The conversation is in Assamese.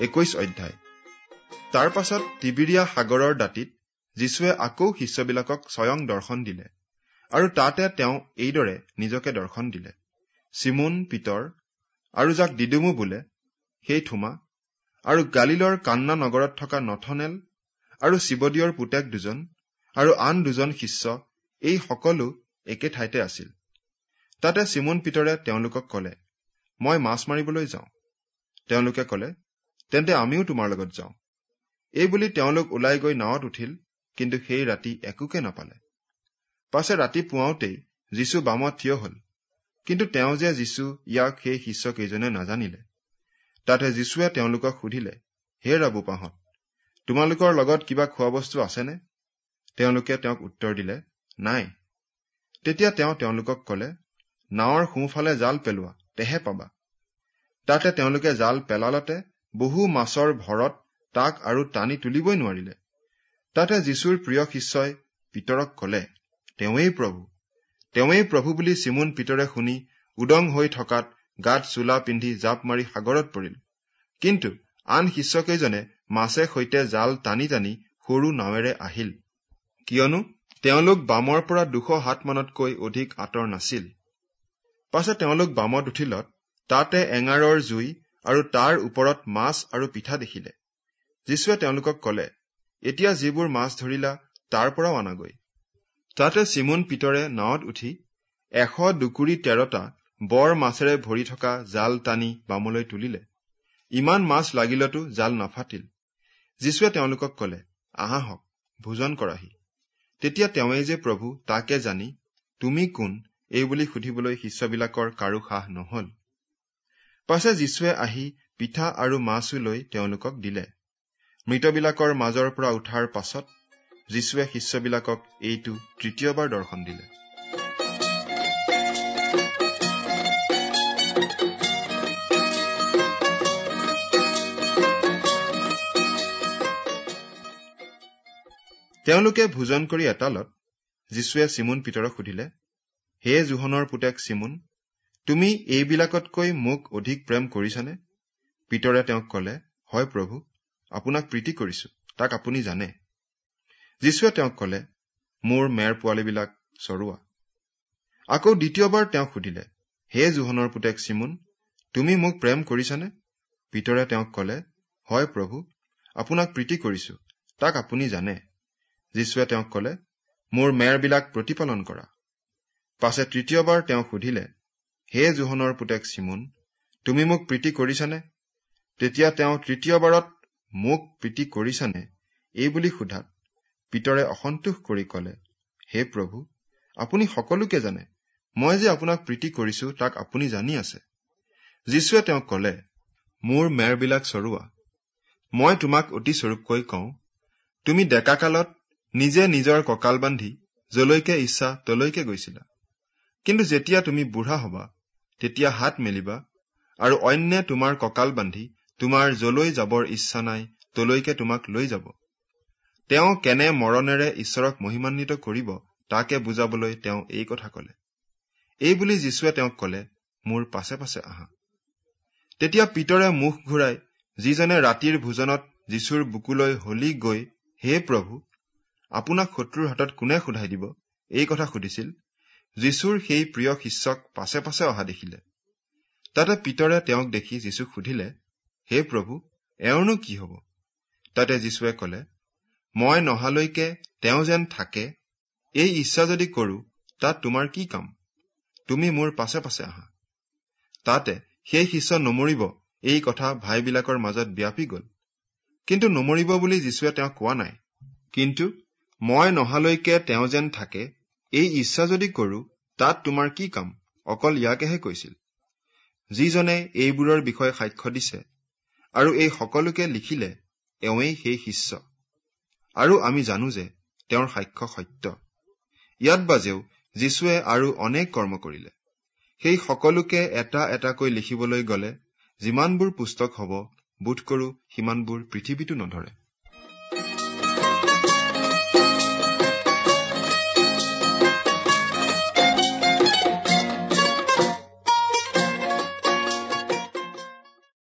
একৈশ অধ্যায়। তাৰ পাছত তিবিৰিয়া সাগৰৰ দাঁতিত যীশুৱে আকৌ শিষ্যবিলাকক স্বয়ং দৰ্শন দিলে আৰু তাতে তেওঁ এইদৰে নিজকে দৰ্শন দিলে। চিমুন পিতৰ আৰু যাক দিদুমো বোলে সেই থোমা আৰু গালিলৰ কান্না নগৰত থকা নথনেল আৰু শিৱদীয়ৰ পুতেক দুজন আৰু আন দুজন শিষ্য এই সকলো একে ঠাইতে আছিল। তাতে চিমুন পিতৰে তেওঁলোকক কলে মই মাছ মাৰিবলৈ যাওঁ। তেওঁলোকে কলে তেন্তে আমিও তোমাৰ লগত যাওঁ। এই বুলি তেওঁলোক ওলাই গৈ নাৱত উঠিল কিন্তু সেই ৰাতি একোকে নাপালে। পাছে ৰাতি পুৱাওতেই যীশু বামত থিয় হল। কিন্তু তেওঁ যে যীশু ইয়াক সেই শিষ্য কেইজনে নাজানিলে। তাতে যীশুৱে তেওঁলোকক সুধিলে হে ৰাবু পাহত তোমালোকৰ লগত কিবা খোৱা বস্তু আছেনে? তেওঁলোকে তেওঁক উত্তৰ দিলে নাই। তেতিয়া তেওঁ তেওঁলোকক কলে নাৱৰ সোঁফালে জাল পেলোৱা তেহে পাবা। তাতে তেওঁলোকে জাল পেলালতে বহু মাছৰ ভৰত তাক আৰু টানি তুলিবই নোৱাৰিলে। তাতে যীশুৰ প্ৰিয় শিষ্যই পিতৰক কলে তেওঁৱেই প্ৰভু। তেওঁৱেই প্ৰভু বুলি চিমুন পিতৰে শুনি উদং হৈ থকাত গাত চোলা পিন্ধি জাপ মাৰি সাগৰত পৰিল। কিন্তু আন শিষ্যকেইজনে মাছে সৈতে জাল টানি টানি সৰু নাৱেৰে আহিল। কিয়নো তেওঁলোক বামৰ পৰা দুশ হাত মানতকৈ অধিক আঁতৰ নাছিল। পাছে তেওঁলোক বামত উঠিলত তাতে এঙাৰৰ জুই আৰু তাৰ ওপৰত মাছ আৰু পিঠা দেখিলে। যীশুৱে তেওঁলোকক কলে এতিয়া যিবোৰ মাছ ধৰিলা তাৰ পৰাও আনাগৈ। তাতে চিমুন পিতৰে নাৱত উঠি এশ দুকুৰি তেৰটা বৰ মাছেৰে ভৰি থকা জাল টানি বামলৈ তুলিলে। ইমান মাছ লাগিলতো জাল নাফাটিল। যীশুৱে তেওঁলোকক কলে আহাহক ভোজন কৰাহি। তেতিয়া তেওঁৱেই যে প্ৰভু তাকে জানি তুমি কোন এই বুলি সুধিবলৈ শিষ্যবিলাকৰ কাৰো সাহ নহল। পাছে যীশুৱে আহি পিঠা আৰু মাছো লৈ তেওঁলোকক দিলে। মৃতবিলাকৰ মাজৰ পৰা উঠাৰ পাছত যীশুৱে শিষ্যবিলাকক এইটো তৃতীয়বাৰ দৰ্শন দিলে। তেওঁলোকে ভোজন কৰি এটালত যীশুৱে চিমুন পিতৰক সুধিলে হে জোহনৰ পুতেক চিমুন তুমি এইবিলাকতকৈ মোক অধিক প্ৰেম কৰিছানে? পিতৰে তেওঁক কলে হয় প্ৰভু আপোনাক প্ৰীতি কৰিছো তাক আপুনি জানে। যীশুৱে তেওঁক কলে মোৰ মেৰ পোৱালীবিলাক চৰোৱা। আকৌ দ্বিতীয়বাৰ তেওঁক সুধিলে হে জোহনৰ পুতেক চিমুন তুমি মোক প্ৰেম কৰিছানে? পিতৰে তেওঁক কলে হয় প্ৰভু আপোনাক প্ৰীতি কৰিছো তাক আপুনি জানে। যীশুৱে তেওঁক কলে মোৰ মেৰবিলাক প্ৰতিপালন কৰা। পাছে তৃতীয়বাৰ তেওঁক সুধিলে হে জোহনৰ পুতেক চিমুন তুমি মোক প্ৰীতি কৰিছানে? তেতিয়া তেওঁ তৃতীয়বাৰত মোক প্ৰীতি কৰিছানে? এই বুলি সোধাত পিতৰে অসন্তোষ কৰি কলে হে প্ৰভু আপুনি সকলোকে জানে। মই যে আপোনাক প্ৰীতি কৰিছো তাক আপুনি জানি আছে। যীশুৱে তেওঁক কলে মোৰ মেৰবিলাক চৰোৱা। মই তোমাক অতি স্বৰূপকৈ কওঁ তুমি ডেকাকালত নিজে নিজৰ কঁকাল বান্ধি যলৈকে ইচ্ছা তলৈকে গৈছিলা। কিন্তু যেতিয়া তুমি বুঢ়া হবা তেতিয়া হাত মেলিবা আৰু অন্যে তোমাৰ কঁকাল বান্ধি তোমাৰ যলৈ যাবৰ ইচ্ছা নাই তলৈকে তোমাক লৈ যাব। তেওঁ কেনে মৰণেৰে ঈশ্বৰক মহিমান্বিত কৰিব তাকে বুজাবলৈ তেওঁ এই কথা কলে। এই বুলি যীশুৱে তেওঁক কলে মোৰ পাছে পাছে আহা। তেতিয়া পিতৰে মুখ ঘূৰাই যিজনে ৰাতিৰ ভোজনত যীশুৰ বুকুলৈ হলি গৈ হে প্ৰভু আপোনাক শত্ৰুৰ হাতত কোনে সোধাই দিব? এই কথা সুধিছিল। যীশুৰ সেই প্ৰিয় শিষ্যক পাছে পাছে অহা দেখিলে। তাতে পিতৰে তেওঁক দেখি যীশুক সুধিলে হে প্ৰভু এওঁৰনো কি হব? তাতে যীশুৱে কলে মই নহালৈকে তেওঁ যেন থাকে এই ইচ্ছা যদি কৰো তাত তোমাৰ কি কাম? তুমি মোৰ পাছে পাছে আহা। তাতে সেই শিষ্য নমৰিব এই কথা ভাইবিলাকৰ মাজত বিয়পি গল। কিন্তু নমৰিব বুলি যীশুৱে তেওঁক কোৱা নাই। কিন্তু মই নহালৈকে তেওঁ যেন থাকে এই ইচ্ছা যদি কৰো তাত তোমাৰ কি কাম? অকল ইয়াকেহে কৈছিল। যিজনে এইবোৰৰ বিষয়ে সাক্ষ্য দিছে আৰু এই সকলোকে লিখিলে এওঁৱেই সেই শিষ্য। আৰু আমি জানো যে তেওঁৰ সাক্ষ্য সত্য। ইয়াত বাজেও যীশুৱে আৰু অনেক কৰ্ম কৰিলে। সেই সকলোকে এটা এটাকৈ লিখিবলৈ গলে যিমানবোৰ পুস্তক হব বোধ কৰো সিমানবোৰ পৃথিৱীতো নধৰে।